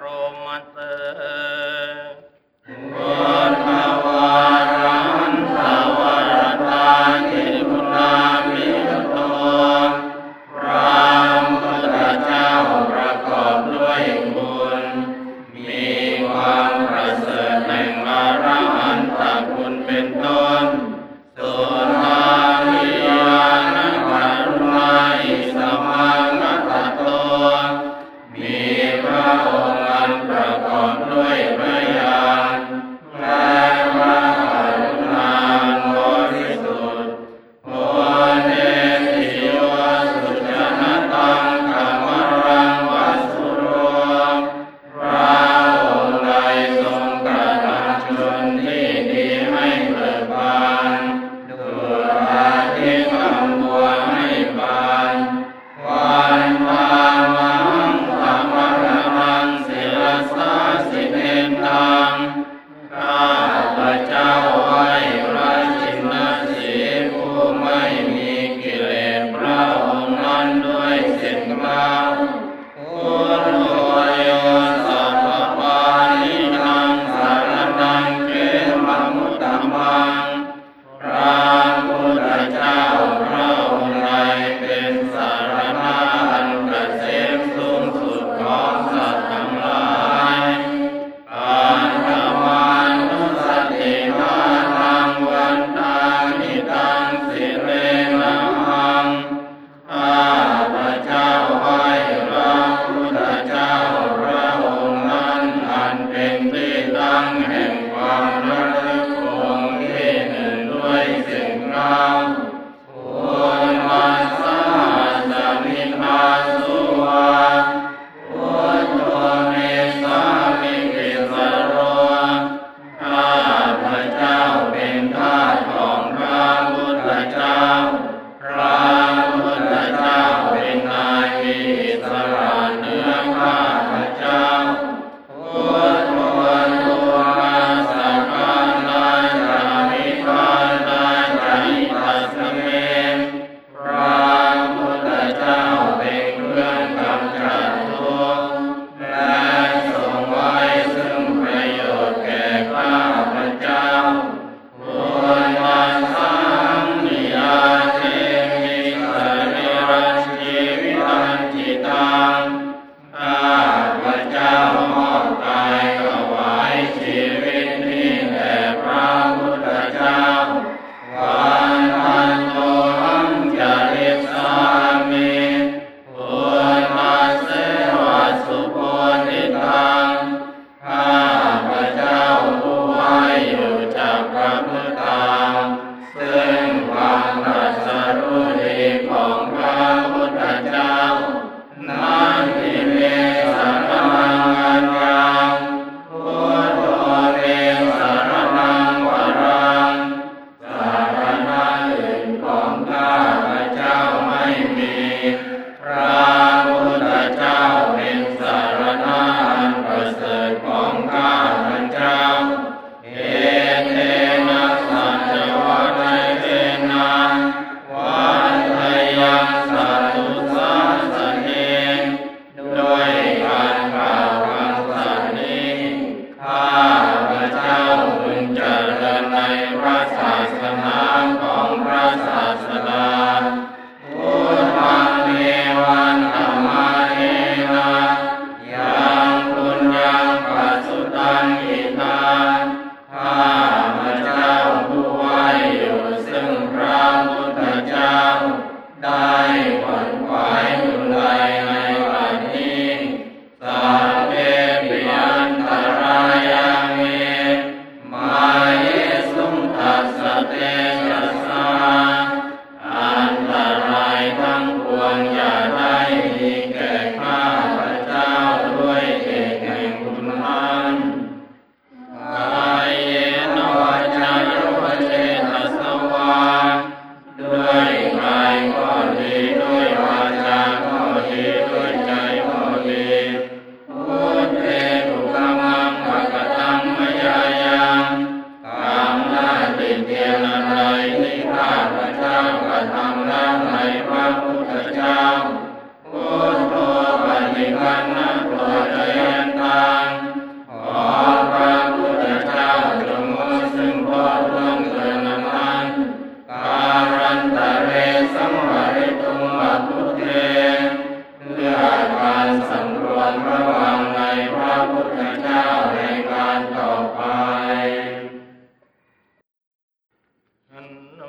รมัส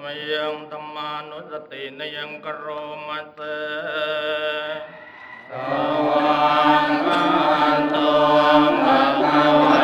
มยังธรรมานุสตินยังกโรมัสเสสวังอันโตมะควะ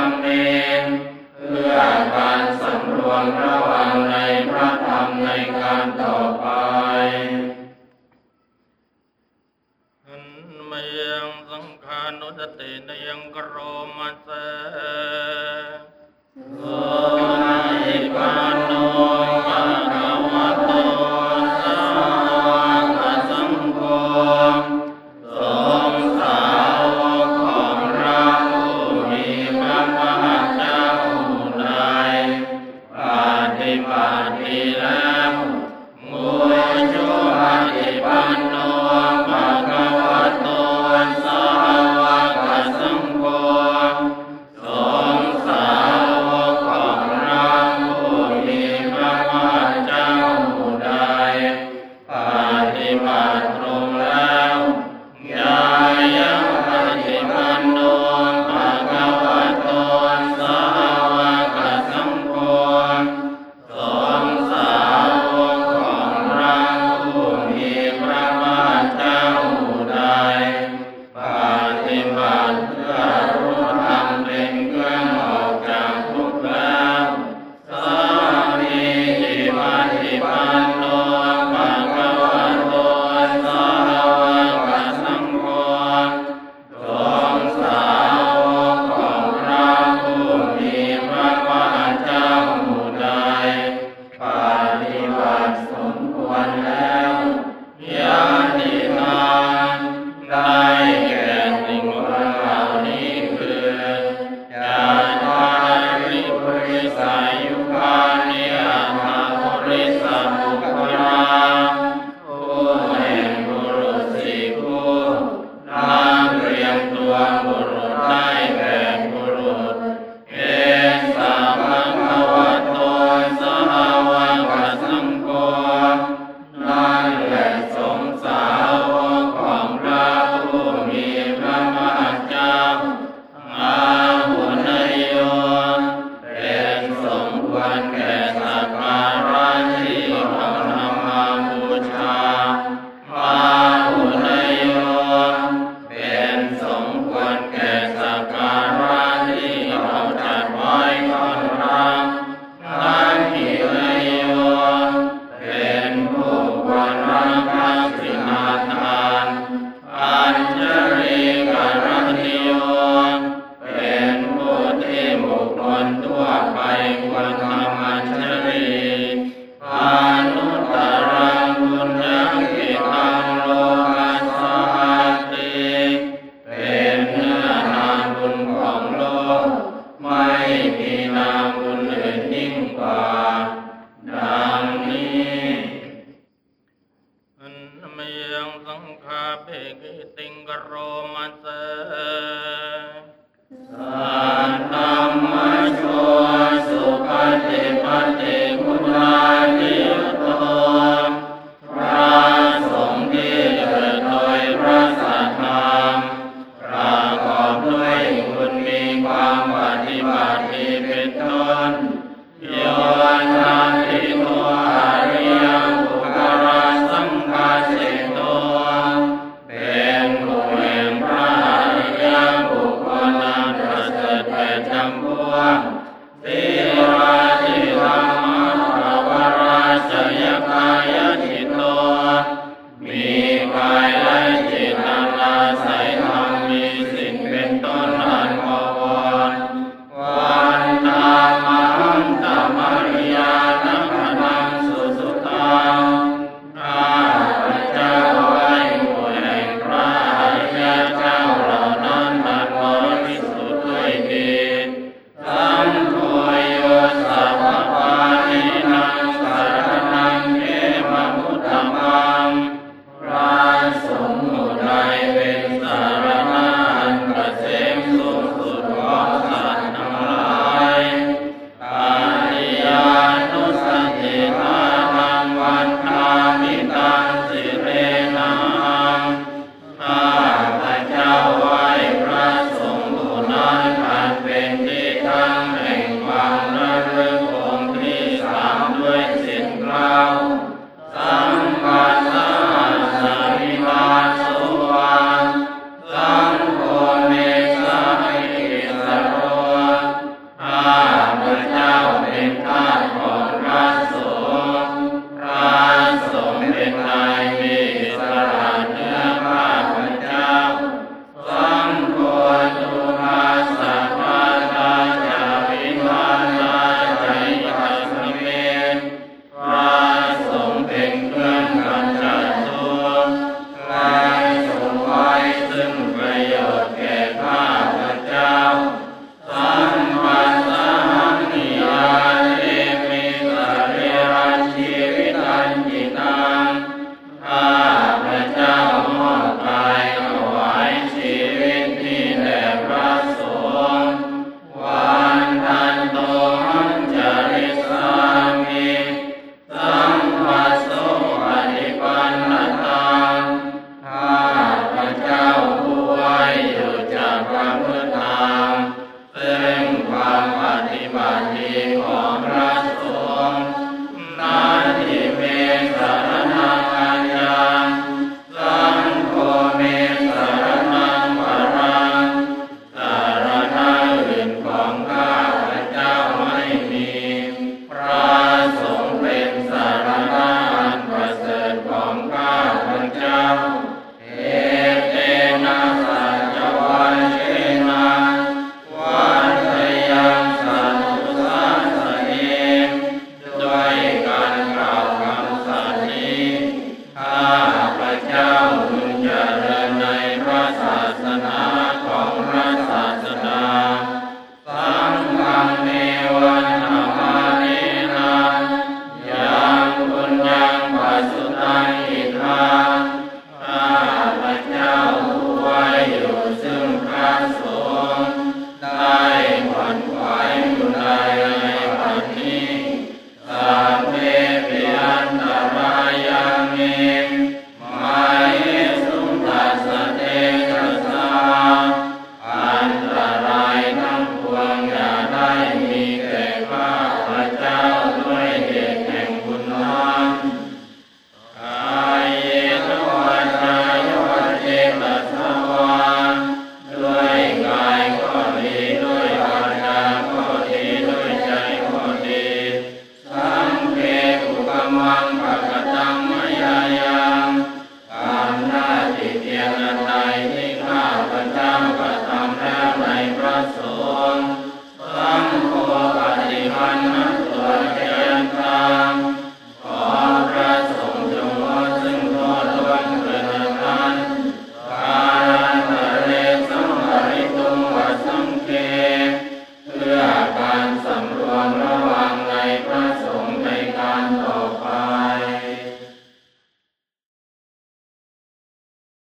tâm